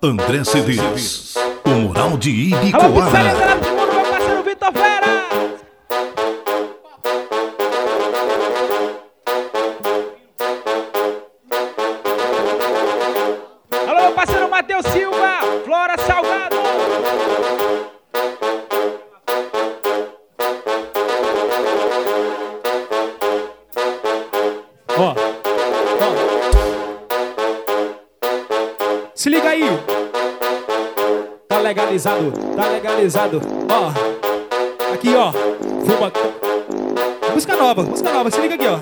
André Cedeiros, o moral de Ibicoara. Alô, parceiro Matheus Silva, Flora Salgado. Se liga aí. Tá legalizado, tá legalizado. Ó, aqui ó, fuma. Música nova, música nova, se liga aqui ó.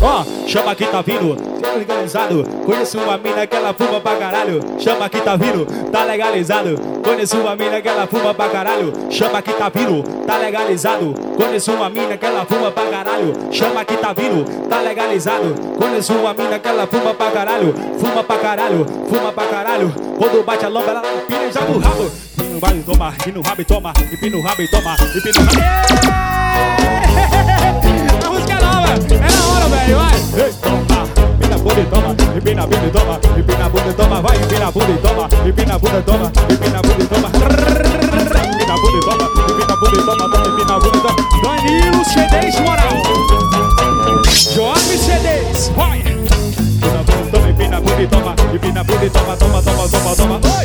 Ó, chama que tá vindo, legalizado. Conheço uma mina que ela fuma pra caralho. Chama que tá vindo, tá legalizado. Conheço uma mina que ela fuma pra caralho. Chama que tá vindo, tá legalizado. Conheço uma mina que ela fuma pra caralho. Chama que tá vindo, tá legalizado. Conheço uma mina que ela fuma pra caralho. Fuma pra caralho, fuma pra caralho. Quando bate a lomba, ela empina e joga o rabo. Empina o rabo e toma, empina o rabo e toma, empina o rabo e toma, empina o rabo. A música é nova, é na hora, velho, empina bunda e toma, empina a bunda e toma, vai, empina a bunda e toma, empina bunda e toma, empina bunda e toma. Empina bunda e toma, empina bunda e toma, empina bunda e toma. Danilo C10 Moral. Jovem C10, vai. Bunda e toma, e toma, bunda e toma, toma, toma, toma, toma. Bunda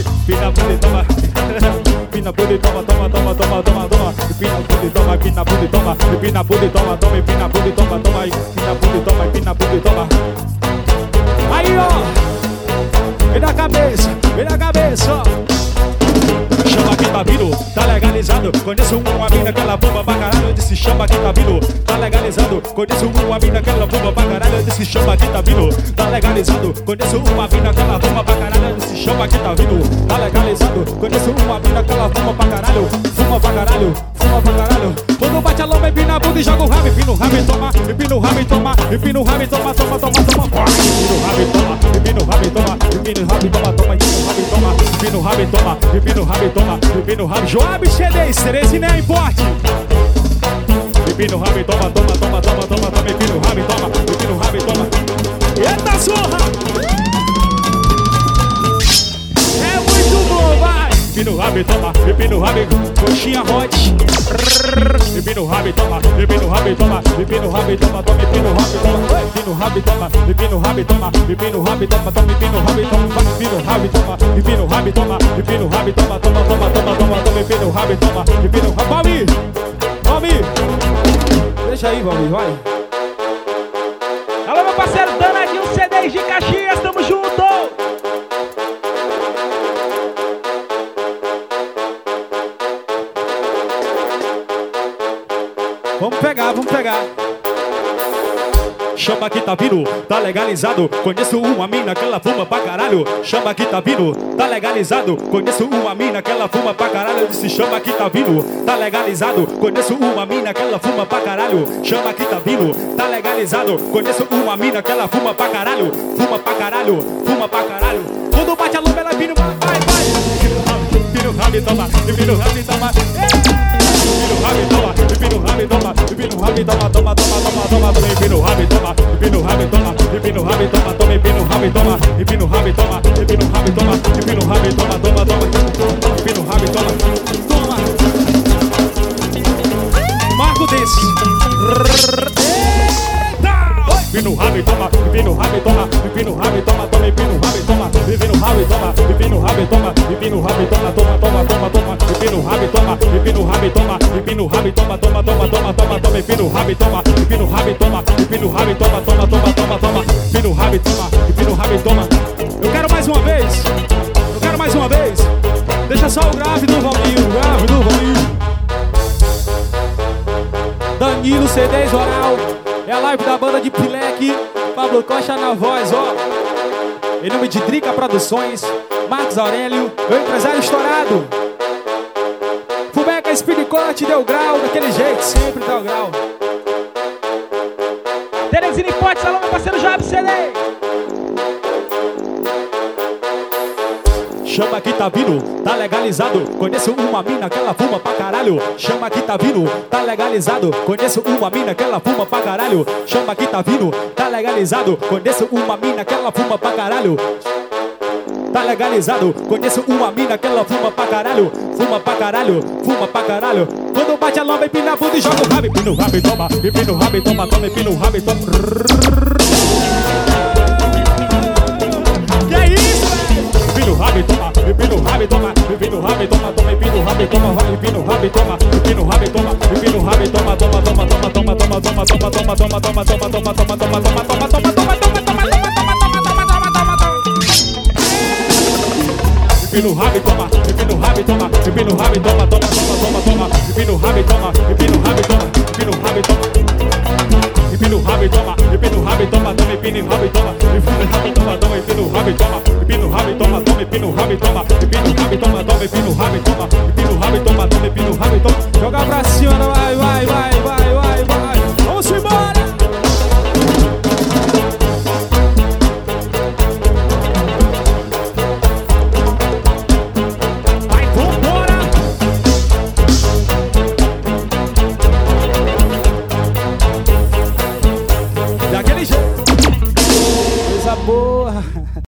e toma. Empina bunda e toma, toma, toma, toma, toma, toma. Empina bunda e toma, empina bunda e toma, empina bunda e toma, toma, bunda e toma, toma, empina bunda e toma, empina bunda e toma. Aí, ó. Vem na cabeça, vem na cabeça, ó. Chama que tá vindo, tá legalizado. Conheço uma mina que ela fuma pra caralho. Eu disse chama que tá vindo, tá legalizado. Conheço uma mina que ela fuma pra caralho. Eu disse chama que tá vindo, tá legalizado. Conheço uma mina que ela fuma pra caralho. Eu disse chama que tá vindo, tá legalizado. Conheço uma mina que ela fuma pra caralho. Fuma pra caralho, fuma pra caralho. Quando bate a lomba, empina a bunda e joga o rabo. Empina o rabo e toma, empina o rabo e toma, e toma, toma, toma. Empina o rabo e toma, empina o rabo e toma, e toma, toma, empina o rabo e toma, empina o rabo e toma, empina o rabo e toma, empina o rabo. Joab CD, Teresina Importe. Empina o rabo e toma, toma, toma, toma, toma, toma, empina o rabo e toma, empina o rabo e toma. Eita zorra! Vai! Empina o rabo e toma, empina o rabo e coxinha hot. Empina o rabo e toma, empina o rabo e toma, empina o rabo e toma, toma, empina o rabo e toma, empina o rabo e toma, empina o rabo e toma, empina o rabo e toma, toma, empina o rabo e toma, vai, empina o rabo e toma, empina o rabo e toma, empina o rabo e toma, toma, toma, toma, toma, toma, empina o rabo e toma, empina o rabo. Valmir! Valmir! Deixa aí, Valmir, vai. Alô, meu parceiro Danadinho C10 de Caxias, Vamos pegar, vamos pegar. Chama que tá vindo, tá legalizado. Conheço uma mina que ela fuma pra caralho. Chama que tá vindo, tá legalizado. Conheço uma mina que ela fuma pra caralho. Eu disse chama que tá vindo, tá legalizado. Conheço uma mina que ela fuma pra caralho. Chama que tá vindo, tá legalizado. Conheço uma mina que ela fuma pra caralho. Fuma pra caralho, fuma pra caralho. Quando bate a lomba ela vira, vai, vai, vai. Vira o rabo e toma, vira o rabo e toma. Vira o rabo e toma, vira o rabo e toma, vira o rabo e toma, toma, toma, toma, toma, toma, vira o rabo e toma, vira o rabo e toma, vira o rabo e toma, toma, vira o rabo e toma, vira o rabo e toma, vira o rabo e toma, vira o rabo e toma, toma, toma, vira o rabo e toma, toma. Marco desse. Vira o rabo e toma, vira o rabo e toma, vira o rabo e toma, toma, vira o rabo e toma, o rabo e toma, o rabo e toma, o rabo e toma, toma, toma, toma, toma, o rabo e toma, o rabo e toma, vira o rabo e toma, toma, toma, toma, toma, toma, vira o rabo e toma, vira o rabo e toma, vira o rabo e toma, toma, toma, toma, toma, vira o rabo e toma, vira o rabo e toma. Eu quero mais uma vez. Eu quero mais uma vez. Deixa só o grave do Valmir, o grave do Valmir. Danilo C10 Oral. É a live da banda de Pileque. Pablo Costa na voz, ó. Em nome de Drica Produções, Marcos Aurélio, meu empresário estourado. Fubeca Spiricote deu grau, daquele jeito, sempre deu grau. Teresina Hipótese, alô, meu parceiro Joab CD. Chama que tá vindo, tá legalizado. Conheço uma mina que ela fuma pra caralho. Chama que tá vindo, tá legalizado. Conheço uma mina que ela fuma pra caralho. Chama que tá vindo, tá legalizado. Conheço uma mina que ela fuma pra caralho. Tá legalizado. Conheço uma mina que ela fuma pra caralho, fuma pra caralho, fuma pra caralho. Quando bate a lomba, empina a bunda e joga o rabo, empina o rabo e toma, empina o rabo e toma, toma, empina o rabo e toma. Que é isso, velho? Empina o rabo e toma, empina o rabo e toma, empina o rabo e toma, toma, empina o rabo e toma, empina o rabo e toma, empina o rabo e toma, empina o rabo e toma, toma, toma, toma, toma, toma, toma, toma, toma, toma, toma, toma, toma, toma, toma, toma, toma, toma, toma, empina o rabo e toma, empina o rabo e toma, empina o rabo e toma, toma, toma, toma, toma, empina o rabo e toma, empina o rabo e toma, empina o rabo e toma. Empina o rabo e toma, empina o rabo e toma, toma, empina o rabo e toma, empina o rabo e toma, toma, empina o rabo e toma, empina o rabo e toma, toma, empina o rabo e toma, empina o rabo e toma, toma, empina o rabo e toma, empina o rabo e toma, toma, empina o rabo e toma. Joga